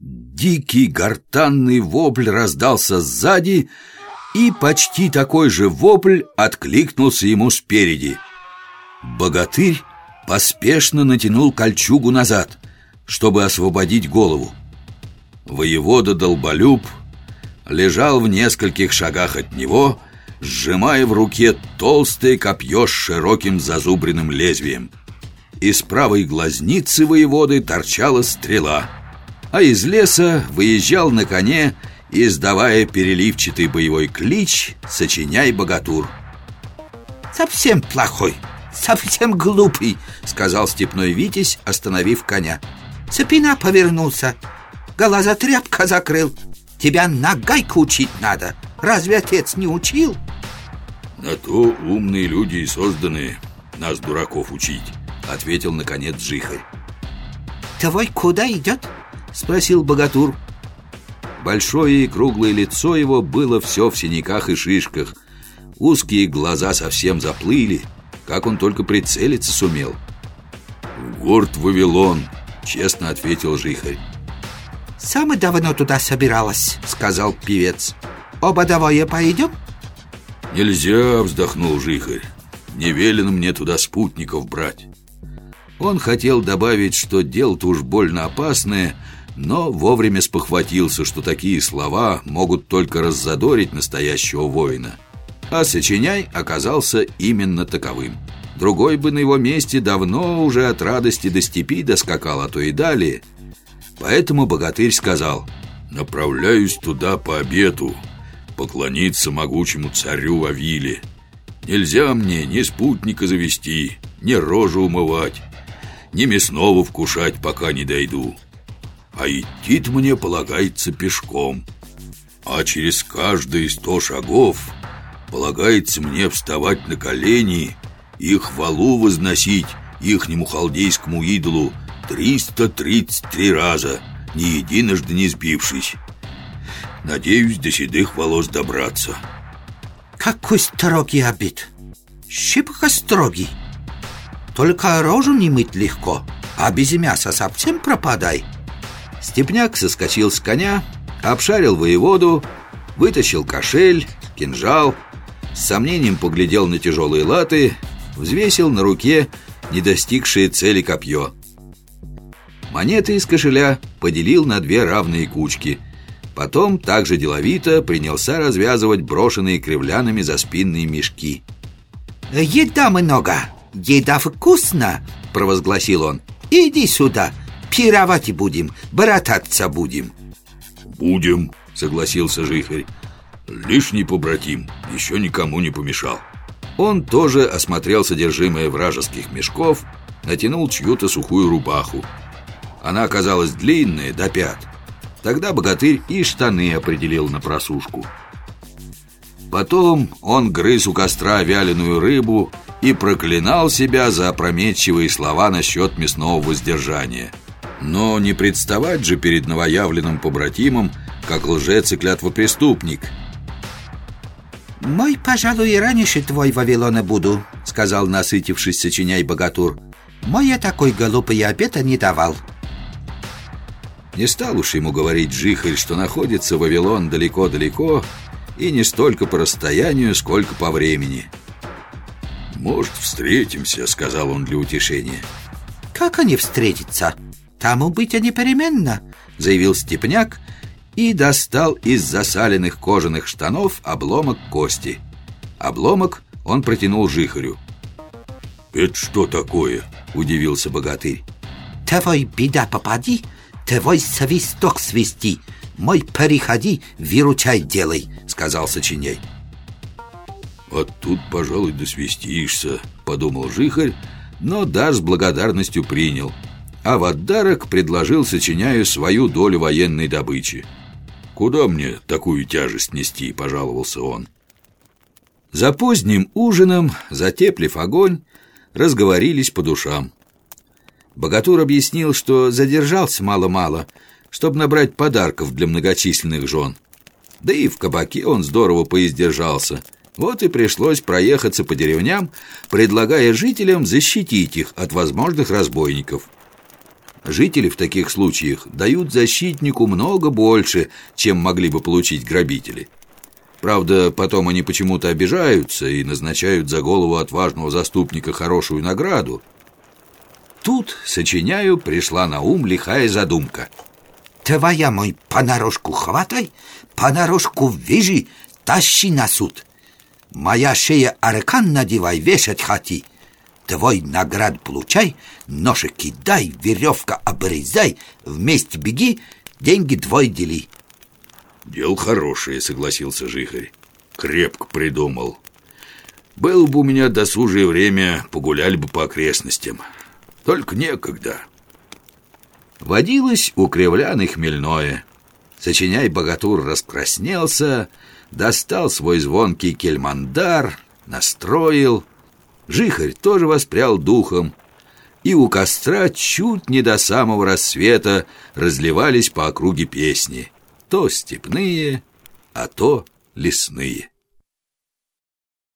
Дикий гортанный вопль раздался сзади, и почти такой же вопль откликнулся ему спереди. Богатырь поспешно натянул кольчугу назад, чтобы освободить голову. Воевода Долболюб лежал в нескольких шагах от него, сжимая в руке толстое копье с широким зазубренным лезвием. Из правой глазницы воеводы торчала стрела — а из леса выезжал на коне, издавая переливчатый боевой клич «Сочиняй, богатур». «Совсем плохой, совсем глупый», — сказал степной Витязь, остановив коня. «Цепина повернулся, глаза тряпка закрыл. Тебя на гайку учить надо. Разве отец не учил?» «На то умные люди и созданы нас, дураков, учить», — ответил, наконец, Жихарь. «Твой куда идет?» — спросил богатур. Большое и круглое лицо его было все в синяках и шишках. Узкие глаза совсем заплыли, как он только прицелиться сумел. «В город Вавилон», — честно ответил Жихарь. «Самое давно туда собиралась», — сказал певец. «Оба давай пойдем?» «Нельзя», — вздохнул Жихарь. «Не велено мне туда спутников брать». Он хотел добавить, что дело-то уж больно опасное, но вовремя спохватился, что такие слова могут только раззадорить настоящего воина. А сочиняй оказался именно таковым. Другой бы на его месте давно уже от радости до степи доскакал, а то и далее. Поэтому богатырь сказал «Направляюсь туда по обету, поклониться могучему царю Вавиле. Нельзя мне ни спутника завести, ни рожу умывать, ни мясного вкушать, пока не дойду» а идти мне полагается пешком. А через каждые сто шагов полагается мне вставать на колени и хвалу возносить ихнему халдейскому идолу 333 раза, ни единожды не сбившись. Надеюсь, до седых волос добраться. Какой строгий обид! Щипка строгий. Только рожу не мыть легко, а без мяса совсем пропадай. Степняк соскочил с коня, обшарил воеводу, вытащил кошель, кинжал, с сомнением поглядел на тяжелые латы, взвесил на руке не достигшее цели копье. Монеты из кошеля поделил на две равные кучки. Потом также деловито принялся развязывать брошенные кривлянами за спинные мешки. «Еда много, еда вкусно!» – провозгласил он. «Иди сюда, Пировать будем, брататься будем. Будем, согласился Жихарь. Лишний побратим еще никому не помешал. Он тоже осмотрел содержимое вражеских мешков Натянул чью-то сухую рубаху. Она оказалась длинная, до пят. Тогда богатырь и штаны определил на просушку. Потом он грыз у костра вяленую рыбу и проклинал себя за опрометчивые слова насчет мясного воздержания – но не представать же перед новоявленным побратимом, как лжец и клятвопреступник. «Мой, пожалуй, и раньше твой Вавилона буду», — сказал насытившись сочиняй богатур. «Мой я такой глупый обета не давал». Не стал уж ему говорить Жихарь, что находится Вавилон далеко-далеко, и не столько по расстоянию, сколько по времени. «Может, встретимся», — сказал он для утешения. «Как они встретятся?» «Тому быть, а непременно», — заявил Степняк и достал из засаленных кожаных штанов обломок кости. Обломок он протянул Жихарю. «Это что такое?» — удивился богатырь. «Твой беда попади, твой свисток свисти, мой переходи, виручай делай», — сказал сочиней. «Вот тут, пожалуй, досвистишься», — подумал Жихарь, но дар с благодарностью принял — а в отдарок предложил сочиняю свою долю военной добычи. «Куда мне такую тяжесть нести?» – пожаловался он. За поздним ужином, затеплив огонь, разговорились по душам. Богатур объяснил, что задержался мало-мало, чтобы набрать подарков для многочисленных жен. Да и в кабаке он здорово поиздержался. Вот и пришлось проехаться по деревням, предлагая жителям защитить их от возможных разбойников – Жители в таких случаях дают защитнику много больше, чем могли бы получить грабители. Правда, потом они почему-то обижаются и назначают за голову отважного заступника хорошую награду. Тут, сочиняю, пришла на ум лихая задумка. Твоя мой понарошку хватай, понарошку вяжи, тащи на суд. Моя шея аркан надевай, вешать хоти. Твой наград получай, ножик кидай, веревка обрезай, вместе беги, деньги твой дели. Дел хорошее, согласился Жихарь. Крепко придумал. Было бы у меня досужее время, погуляли бы по окрестностям. Только некогда. Водилось у кривлян и хмельное. Сочиняй богатур раскраснелся, достал свой звонкий кельмандар, настроил — Жихарь тоже воспрял духом, и у костра чуть не до самого рассвета разливались по округе песни, то степные, а то лесные.